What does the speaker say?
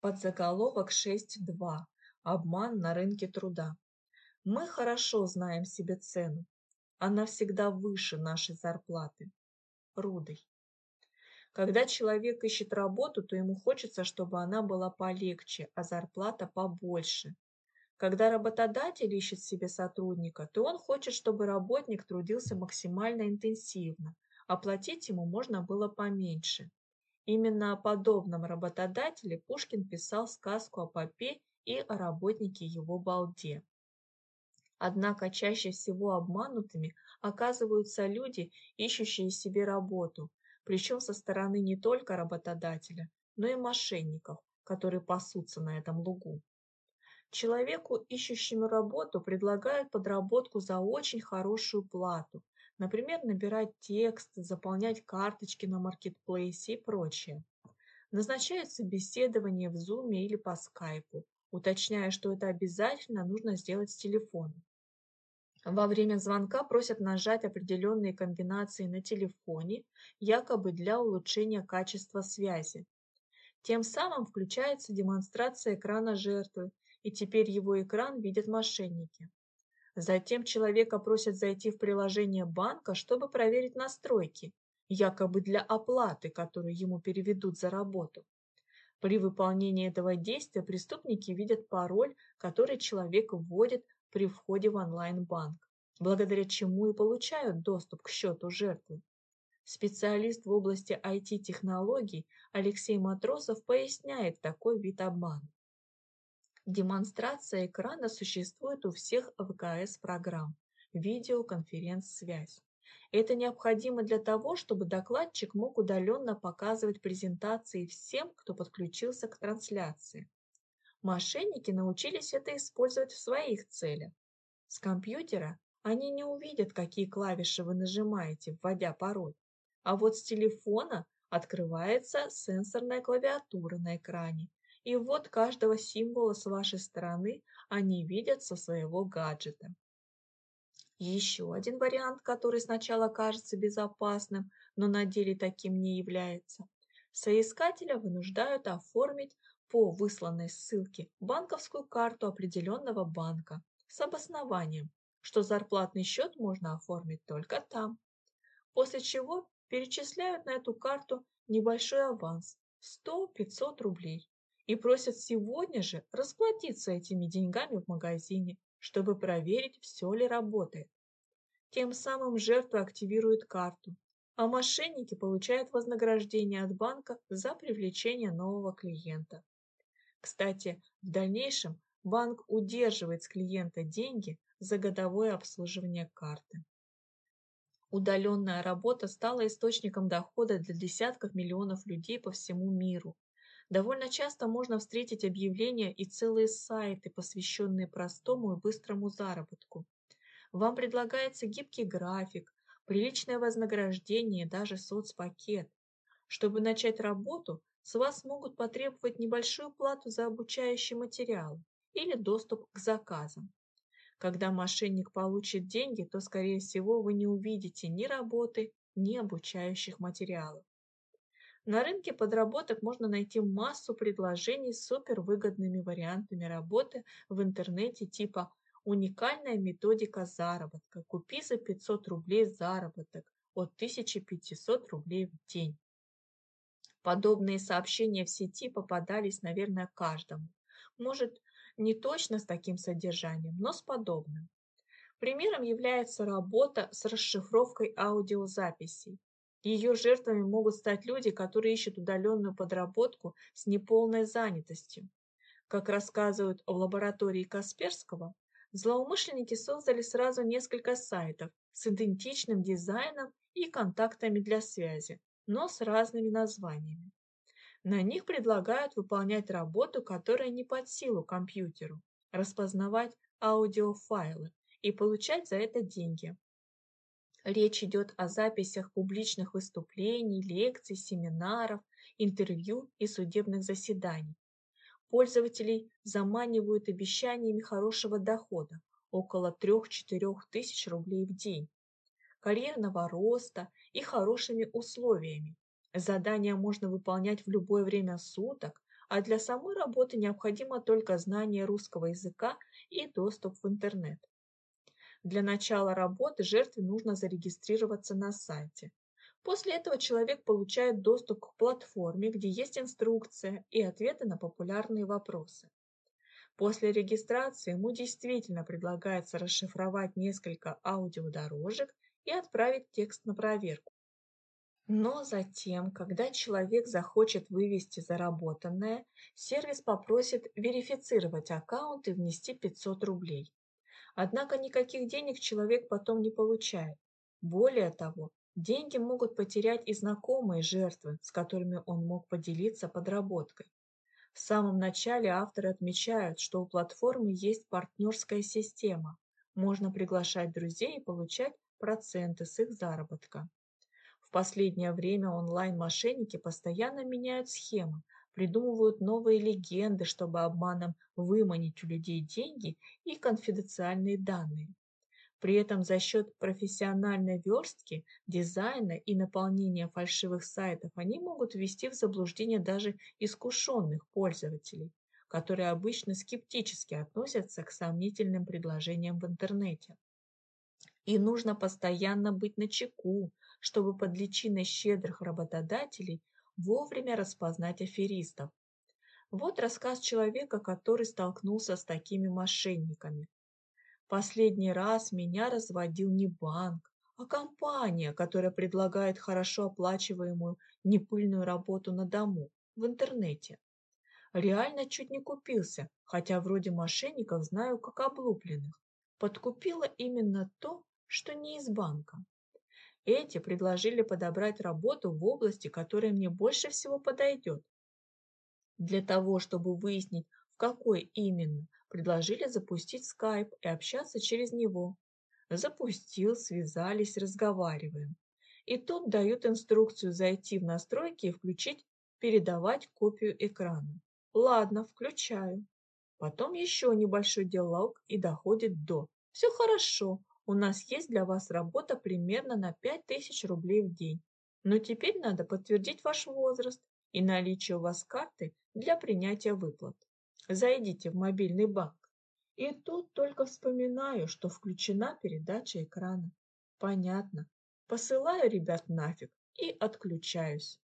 Подзаголовок 6.2. Обман на рынке труда. Мы хорошо знаем себе цену. Она всегда выше нашей зарплаты. Рудой. Когда человек ищет работу, то ему хочется, чтобы она была полегче, а зарплата побольше. Когда работодатель ищет себе сотрудника, то он хочет, чтобы работник трудился максимально интенсивно, а платить ему можно было поменьше. Именно о подобном работодателе Пушкин писал сказку о попе и о работнике его балде. Однако чаще всего обманутыми оказываются люди, ищущие себе работу, причем со стороны не только работодателя, но и мошенников, которые пасутся на этом лугу. Человеку, ищущему работу, предлагают подработку за очень хорошую плату, Например, набирать текст, заполнять карточки на маркетплейсе и прочее. Назначают собеседование в Zoom или по скайпу, уточняя, что это обязательно нужно сделать с телефона. Во время звонка просят нажать определенные комбинации на телефоне, якобы для улучшения качества связи. Тем самым включается демонстрация экрана жертвы, и теперь его экран видят мошенники. Затем человека просят зайти в приложение банка, чтобы проверить настройки, якобы для оплаты, которую ему переведут за работу. При выполнении этого действия преступники видят пароль, который человек вводит при входе в онлайн-банк, благодаря чему и получают доступ к счету жертвы. Специалист в области IT-технологий Алексей Матросов поясняет такой вид обмана. Демонстрация экрана существует у всех ВКС-программ – видеоконференц-связь. Это необходимо для того, чтобы докладчик мог удаленно показывать презентации всем, кто подключился к трансляции. Мошенники научились это использовать в своих целях. С компьютера они не увидят, какие клавиши вы нажимаете, вводя пароль. А вот с телефона открывается сенсорная клавиатура на экране, и вот каждого символа с вашей стороны они видят со своего гаджета. Еще один вариант, который сначала кажется безопасным, но на деле таким не является. Соискателя вынуждают оформить по высланной ссылке банковскую карту определенного банка с обоснованием, что зарплатный счет можно оформить только там. После чего перечисляют на эту карту небольшой аванс 100-500 рублей и просят сегодня же расплатиться этими деньгами в магазине, чтобы проверить, все ли работает. Тем самым жертва активирует карту, а мошенники получают вознаграждение от банка за привлечение нового клиента. Кстати, в дальнейшем банк удерживает с клиента деньги за годовое обслуживание карты. Удаленная работа стала источником дохода для десятков миллионов людей по всему миру, Довольно часто можно встретить объявления и целые сайты, посвященные простому и быстрому заработку. Вам предлагается гибкий график, приличное вознаграждение даже соцпакет. Чтобы начать работу, с вас могут потребовать небольшую плату за обучающий материал или доступ к заказам. Когда мошенник получит деньги, то, скорее всего, вы не увидите ни работы, ни обучающих материалов. На рынке подработок можно найти массу предложений с супервыгодными вариантами работы в интернете типа «Уникальная методика заработка. Купи за 500 рублей заработок от 1500 рублей в день». Подобные сообщения в сети попадались, наверное, каждому. Может, не точно с таким содержанием, но с подобным. Примером является работа с расшифровкой аудиозаписей. Ее жертвами могут стать люди, которые ищут удаленную подработку с неполной занятостью. Как рассказывают в лаборатории Касперского, злоумышленники создали сразу несколько сайтов с идентичным дизайном и контактами для связи, но с разными названиями. На них предлагают выполнять работу, которая не под силу компьютеру, распознавать аудиофайлы и получать за это деньги, Речь идет о записях публичных выступлений, лекций, семинаров, интервью и судебных заседаний. Пользователей заманивают обещаниями хорошего дохода – около 3-4 тысяч рублей в день, карьерного роста и хорошими условиями. Задания можно выполнять в любое время суток, а для самой работы необходимо только знание русского языка и доступ в интернет. Для начала работы жертве нужно зарегистрироваться на сайте. После этого человек получает доступ к платформе, где есть инструкция и ответы на популярные вопросы. После регистрации ему действительно предлагается расшифровать несколько аудиодорожек и отправить текст на проверку. Но затем, когда человек захочет вывести заработанное, сервис попросит верифицировать аккаунт и внести 500 рублей. Однако никаких денег человек потом не получает. Более того, деньги могут потерять и знакомые жертвы, с которыми он мог поделиться подработкой. В самом начале авторы отмечают, что у платформы есть партнерская система. Можно приглашать друзей и получать проценты с их заработка. В последнее время онлайн-мошенники постоянно меняют схемы, придумывают новые легенды, чтобы обманом выманить у людей деньги и конфиденциальные данные. При этом за счет профессиональной верстки, дизайна и наполнения фальшивых сайтов они могут ввести в заблуждение даже искушенных пользователей, которые обычно скептически относятся к сомнительным предложениям в интернете. И нужно постоянно быть начеку, чтобы под личиной щедрых работодателей вовремя распознать аферистов. Вот рассказ человека, который столкнулся с такими мошенниками. Последний раз меня разводил не банк, а компания, которая предлагает хорошо оплачиваемую непыльную работу на дому, в интернете. Реально чуть не купился, хотя вроде мошенников знаю как облупленных. Подкупило именно то, что не из банка. Эти предложили подобрать работу в области, которая мне больше всего подойдет. Для того, чтобы выяснить, в какой именно, предложили запустить скайп и общаться через него. Запустил, связались, разговариваем. И тут дают инструкцию зайти в настройки и включить «Передавать копию экрана». Ладно, включаю. Потом еще небольшой диалог и доходит до «Все хорошо, у нас есть для вас работа примерно на 5000 рублей в день. Но теперь надо подтвердить ваш возраст и наличие у вас карты для принятия выплат. Зайдите в мобильный банк. И тут только вспоминаю, что включена передача экрана. Понятно. Посылаю ребят нафиг и отключаюсь.